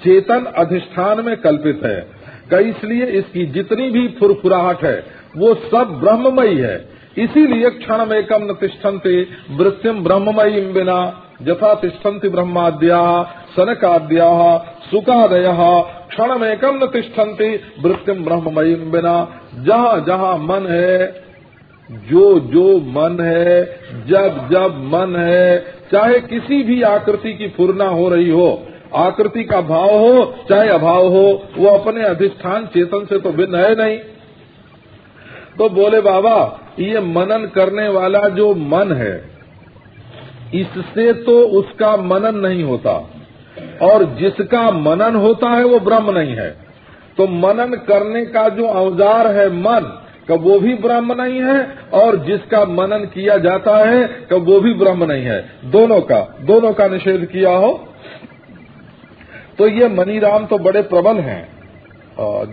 चेतन अधिष्ठान में कल्पित है। इसलिए इसकी जितनी भी फुरफुराहट है, वो सब ब्रह्ममयी है। इसीलिए क्षण में कम न तिष्ठन्ति वृत्तिम ब्रह्ममयी बिना जथा तिष्ठन्ति ब्रह्माद्या, सनकाद्या, सुखादय क्षण में कम न तिष्ठन्ति वृत्तिम ब्रह्ममयी बिना जहाँ जहाँ मन है, जो जो मन है, जब जब मन है, चाहे किसी भी आकृति की फुरना हो रही हो आकृति का भाव हो, चाहे अभाव हो, वो अपने अधिष्ठान चेतन से तो भिन्न है नहीं। तो बोले, बाबा, ये मनन करने वाला जो मन है, इससे तो उसका मनन नहीं होता। और जिसका मनन होता है, वो ब्रह्म नहीं है। तो मनन करने का जो औज़ार है मन का वो भी ब्रह्म नहीं है, और जिसका मनन किया जाता है का वो भी ब्रह्म नहीं है। दोनों का दोनों का निषेध किया हो। तो ये मनीराम तो बड़े प्रबल हैं।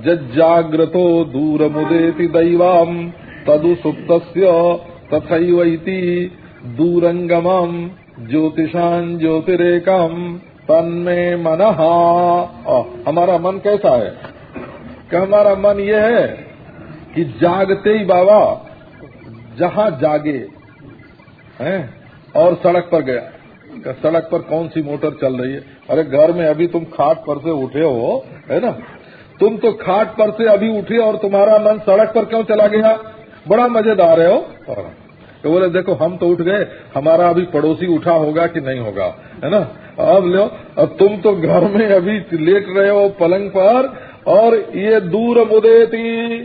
जजाग्रतो दूर मुदेति दैवाम तदु सुप्त तथैवती दूरंगमम ज्योतिषान ज्योतिरेकम तन्मे मन। हमारा मन कैसा है? कि हमारा मन ये है कि जागते ही बाबा जहाँ जागे, हैं, और सड़क पर गया। सड़क पर कौन सी मोटर चल रही है? अरे घर में अभी तुम खाट पर से उठे हो, है ना? तुम तो खाट पर से अभी उठे और तुम्हारा मन सड़क पर क्यों चला गया? बड़ा मज़ेदार है, हो? तो बोले, देखो, हम तो उठ गए, हमारा अभी पड़ोसी उठा होगा कि नहीं होगा, है ना? अब लो, अब तुम तो घर में अभी लेट रहे हो पलंग पर और ये दूर मुदेती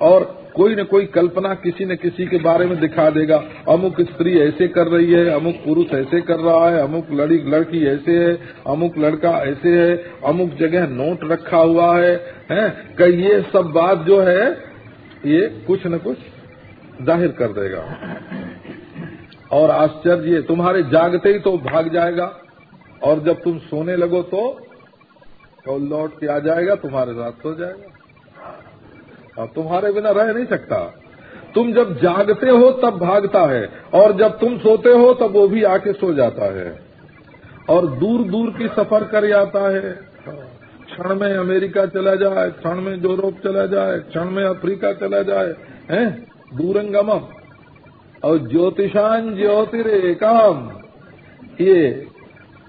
और कोई न कोई कल्पना किसी न किसी के बारे में दिखा देगा। अमुक स्त्री ऐसे कर रही है अमुक पुरुष ऐसे कर रहा है अमुक लड़ी लड़की ऐसे है अमुक लड़का ऐसे है अमुक जगह नोट रखा हुआ है हैं? कई ये सब बात जो है ये कुछ न कुछ ज़ाहिर कर देगा। और आश्चर्य तुम्हारे जागते ही तो भाग जाएगा। और जब तुम सोने लगो तो, तो लौट के आ जाएगा तुम्हारे साथ सो जाएगा। अब तुम्हारे बिना रह नहीं सकता। तुम जब जागते हो, तब भागता है, और जब तुम सोते हो, तब वो भी आके सो जाता है। और दूर दूर की सफ़र कर जाता है। क्षण में अमेरिका चला जाए, क्षण में यूरोप चला जाए, क्षण में अफ्रीका चला जाए, हैं? दूरंगम और ज्योतिषान ज्योतिरेकाम। ये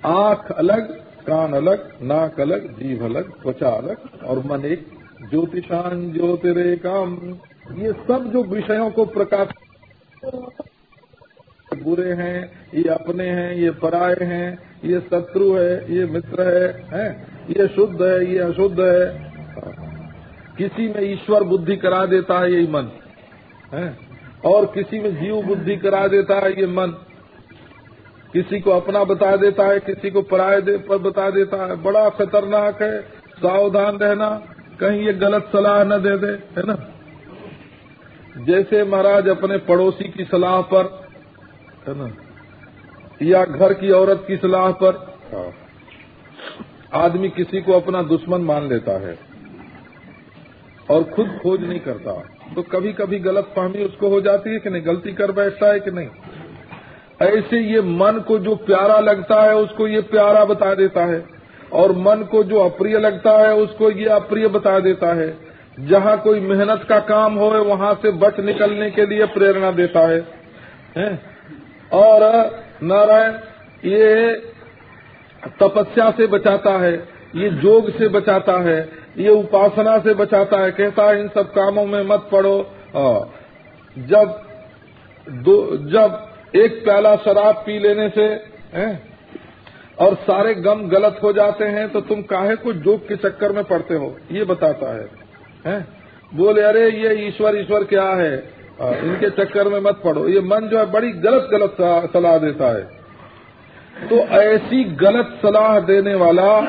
आँख अलग, कान अलग, नाक अलग, जीभ अलग, त्वचा अलग, और मन एक। ज्योतिषान ज्योतिरेकम ये सब जो विषयों को प्रकाश बुरे हैं ये अपने हैं ये पराये हैं ये शत्रु है ये मित्र है हैं? ये शुद्ध है ये अशुद्ध है। किसी में ईश्वर बुद्धि करा देता है यही मन है? और किसी में जीव बुद्धि करा देता है ये मन। किसी को अपना बता देता है किसी को पराये दे, पर बता देता है। बड़ा खतरनाक है सावधान रहना। कहीं ये गलत सलाह न दे दे है ना? जैसे महाराज अपने पड़ोसी की सलाह पर है ना? या घर की औरत की सलाह पर आदमी किसी को अपना दुश्मन मान लेता है और खुद खोज नहीं करता तो कभी कभी गलत फहमी उसको हो जाती है कि नहीं? गलती कर बैठता है कि नहीं? ऐसे ये मन को जो प्यारा लगता है उसको ये प्यारा बता देता है। और मन को जो अप्रिय लगता है उसको ये अप्रिय बता देता है जहाँ कोई मेहनत का काम हो वहाँ से बच निकलने के लिए प्रेरणा देता है, है? और नारायण ये तपस्या से बचाता है ये जोग से बचाता है ये उपासना से बचाता है कहता है इन सब कामों में मत पड़ो जब दो जब एक प्याला शराब पी लेने से है? और सारे गम गलत हो जाते हैं तो तुम काहे को जोग के चक्कर में पड़ते हो? ये बताता है। हैं? बोले, अरे, ये ईश्वर ईश्वर क्या है? इनके चक्कर में मत पड़ो। ये मन जो है बड़ी गलत गलत सलाह देता है। तो ऐसी गलत सलाह देने वाला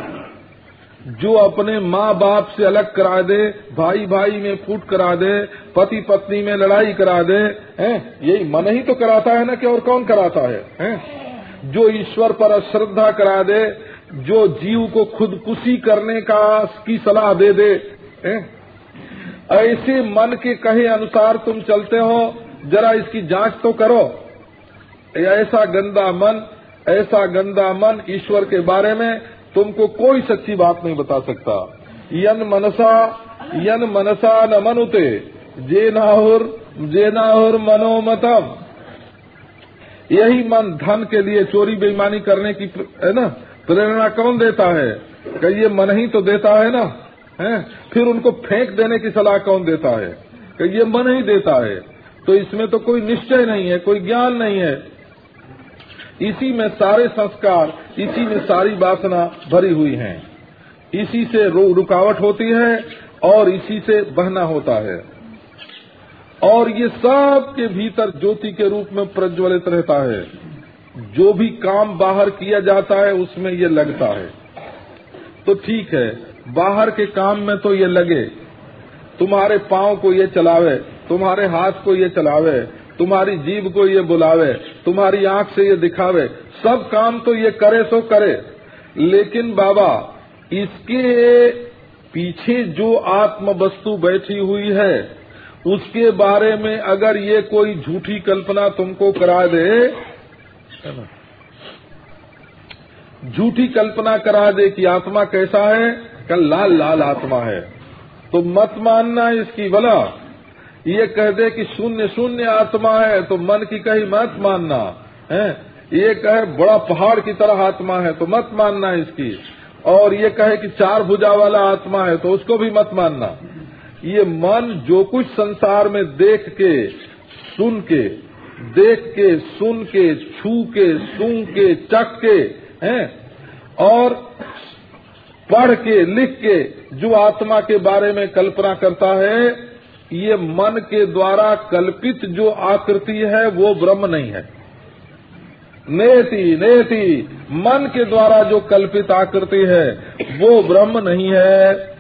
जो अपने माँ बाप से अलग करा दे भाई भाई में फूट करा दे पति पत्नी में लड़ाई करा दे, हैं? यही मन ही तो कराता है ना कि और कौन कराता है? हैं? जो ईश्वर पर अश्रद्धा करा दे, जो जीव को खुदकुशी करने का की सलाह दे दे, हैं? ऐसे मन के कहे अनुसार तुम चलते हो, जरा इसकी जाँच तो करो। ऐसा गंदा मन, ऐसा गंदा मन ईश्वर के बारे में तुमको कोई सच्ची बात नहीं बता सकता। यन मनसा यन मनसा न मनुते जे नाहुर जे नाहुर मनोमतम यही मन धन के लिए चोरी बेईमानी करने की है ना, प्रेरणा कौन देता है? कि ये मन ही तो देता है ना, है? फिर उनको फेंक देने की सलाह कौन देता है? कि ये मन ही देता है। तो इसमें तो कोई निश्चय नहीं है, कोई ज्ञान नहीं है। इसी में सारे संस्कार, इसी में सारी वासना भरी हुई हैं। इसी से रुकावट होती है और इसी से बहना होता है। और ये सब के भीतर ज्योति के रूप में प्रज्वलित रहता है। जो भी काम बाहर किया जाता है, उसमें ये लगता है। तो ठीक है, बाहर के काम में तो ये लगे। तुम्हारे पाँव को ये चलावे, तुम्हारे हाथ को ये चलावे, तुम्हारी जीव को ये बुलावे, तुम्हारी आँख से ये दिखावे, सब काम तो ये करे सो करे। लेकिन बाबा, इसके पीछे जो आत्म वस्तु बैठी हुई है उसके बारे में अगर ये कोई झूठी कल्पना तुमको करा दे झूठी कल्पना करा दे कि आत्मा कैसा है, कल लाल लाल आत्मा है। तो मत मानना इसकी भला ये कह दे कि शून्य शून्य आत्मा है तो मन की कही मत मानना, है? ये कहे बड़ा पहाड़ की तरह आत्मा है तो मत मानना इसकी। और ये कहे कि चार भुजा वाला आत्मा है तो उसको भी मत मानना। ये मन जो कुछ संसार में देख के, सुन के, देख के, सुन के, छू के, सूंघ के, चख के, हैं, और पढ़ के, लिख के जो आत्मा के बारे में कल्पना करता है, ये मन के द्वारा कल्पित जो आकृति है, वो ब्रह्म नहीं है। नेति नेति, मन के द्वारा जो कल्पित आकृति है, वो ब्रह्म नहीं है।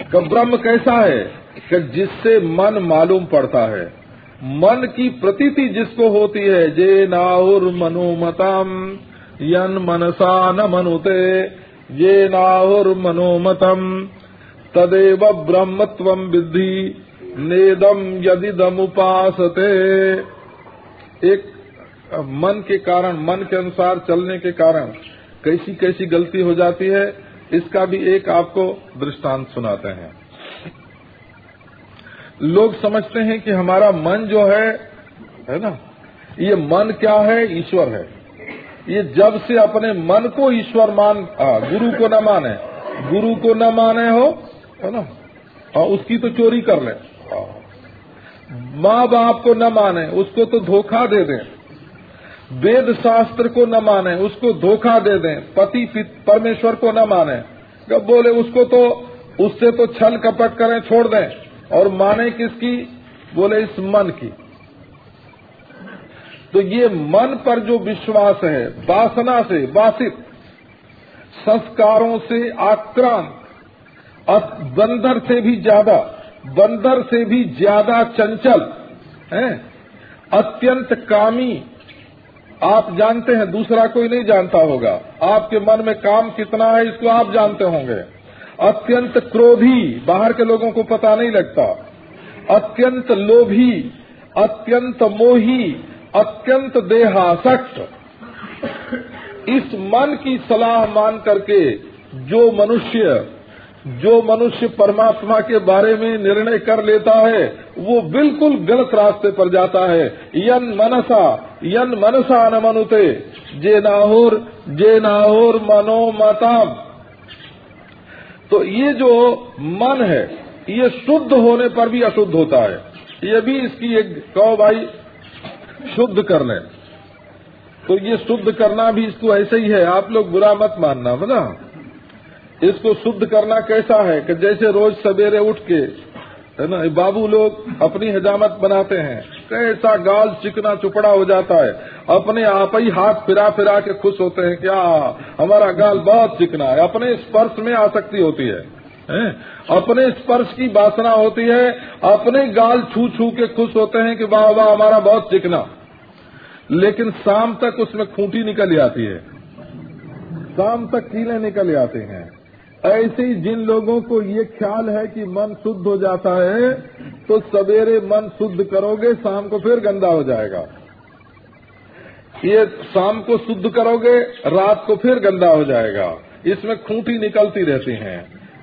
कि ब्रह्म कैसा है कि जिससे मन मालूम पड़ता है। मन की प्रतीति जिसको होती है, जे नाहुर मनोमतम, यन मनसा न मनुते, ये नाहुर मनोमतम, तदेव ब्रह्मत्व विद्धि नेदम यदिदमुपासते। एक, मन के कारण, मन के अनुसार चलने के कारण कैसी कैसी गलती हो जाती है इसका भी एक आपको दृष्टांत सुनाते हैं। लोग समझते हैं कि हमारा मन जो है है ना ये मन क्या है? ईश्वर है। ये जब से अपने मन को ईश्वर मान आ, गुरु को न माने गुरु को न माने हो है ना और उसकी तो चोरी कर ले। माँ बाप को न माने उसको तो धोखा दे दें। वेद शास्त्र को न माने, उसको धोखा दे दें। पति परमेश्वर को न माने। जब बोले, उसको तो उससे तो छल कपट करें, छोड़ दें। और माने किसकी? बोले, इस मन की। तो ये मन पर जो विश्वास है, वासना से वासित, संस्कारों से आक्रांत बंदर से भी ज़्यादा, बंदर से भी ज़्यादा चंचल, है? अत्यंत कामी आप जानते हैं, दूसरा कोई नहीं जानता होगा। आपके मन में काम कितना है, इसको आप जानते होंगे। अत्यंत क्रोधी, बाहर के लोगों को पता नहीं लगता। अत्यंत लोभी, अत्यंत मोही, अत्यंत देहासक्त। इस मन की सलाह मान करके जो मनुष्य जो मनुष्य परमात्मा के बारे में निर्णय कर लेता है, वो बिल्कुल गलत रास्ते पर जाता है। यन मनसा यन मनसा न मनुते, जे नाहुर जे नाहुर मनो मताम। तो ये जो मन है, ये शुद्ध होने पर भी अशुद्ध होता है। ये भी इसकी एक कहो भाई, शुद्ध कर ले। तो ये शुद्ध करना भी इसको ऐसे ही है, आप लोग बुरा मत मानना बोला इसको शुद्ध करना कैसा है कि जैसे रोज सवेरे उठ के, है ना बाबू लोग अपनी हजामत बनाते हैं, कैसा गाल चिकना चुपड़ा हो जाता है, अपने आप ही हाथ फिरा फिरा के खुश होते हैं, क्या हमारा गाल बहुत चिकना है, अपने स्पर्श में आसक्ति होती है? अपने स्पर्श की वासना होती है, अपने गाल छू छू के खुश होते हैं कि वाह वाह, हमारा बहुत चिकना लेकिन शाम तक उसमें खूंटी निकल जाती है, शाम तक कीले निकल जाते हैं ऐसे ही जिन लोगों को ये ख्याल है कि मन शुद्ध हो जाता है तो सवेरे मन शुद्ध करोगे, शाम को फिर गंदा हो जाएगा। ये शाम को शुद्ध करोगे, रात को फिर गंदा हो जाएगा। इसमें खूंटी निकलती रहती हैं,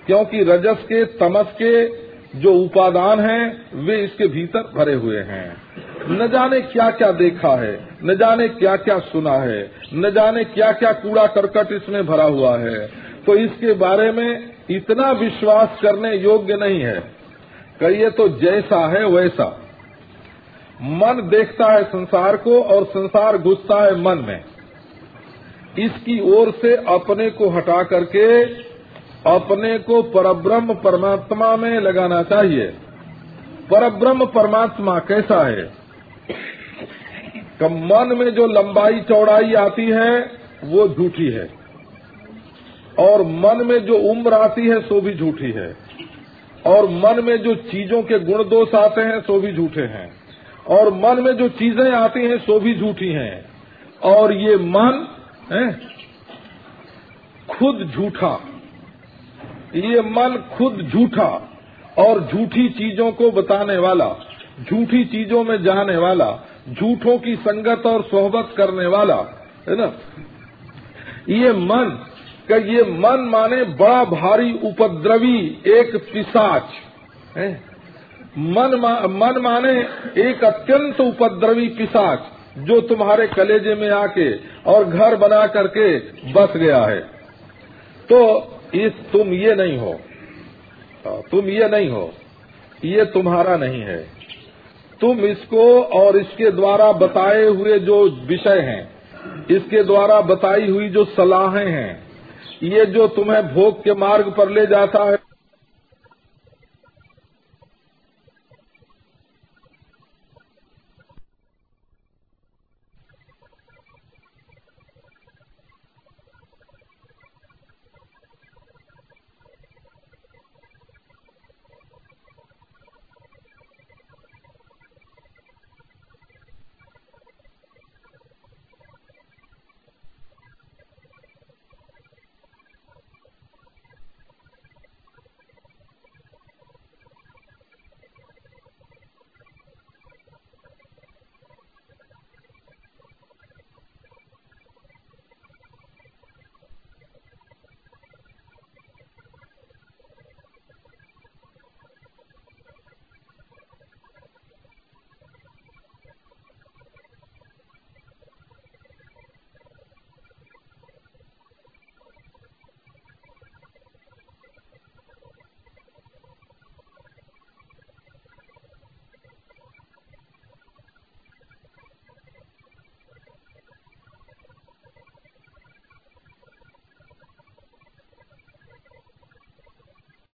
क्योंकि रजस के, तमस के जो उपादान हैं, वे इसके भीतर भरे हुए हैं। न जाने क्या क्या देखा है, न जाने क्या क्या सुना है, न जाने क्या क्या कूड़ा करकट इसमें भरा हुआ है। तो इसके बारे में इतना विश्वास करने योग्य नहीं है। कहिए तो जैसा है वैसा। मन देखता है संसार को और संसार घुसता है मन में। इसकी ओर से अपने को हटा करके अपने को परब्रह्म परमात्मा में लगाना चाहिए। परब्रह्म परमात्मा कैसा है? मन में जो लंबाई चौड़ाई आती है, वो झूठी है। और मन में जो उम्र आती है, सो भी झूठी है। और मन में जो चीज़ों के गुण दोष आते हैं, सो भी झूठे हैं। और मन में जो चीज़ें आती हैं, सो भी झूठी हैं। और ये मन, है, खुद झूठा। ये मन खुद झूठा और झूठी चीज़ों को बताने वाला, झूठी चीज़ों में जाने वाला, झूठों की संगत और सोहबत करने वाला, है ना? ये मन का ये मन माने बड़ा भारी उपद्रवी एक पिसाच। है? मन मा, मन माने एक अत्यंत उपद्रवी पिसाच जो तुम्हारे कलेजे में आके और घर बना करके बस गया है। तो इस तुम ये नहीं हो। तुम ये नहीं हो। ये तुम्हारा नहीं है। तुम इसको और इसके द्वारा बताए हुए जो विषय हैं इसके द्वारा बताई हुई जो सलाहें हैं ये जो तुम्हें भोग के मार्ग पर ले जाता है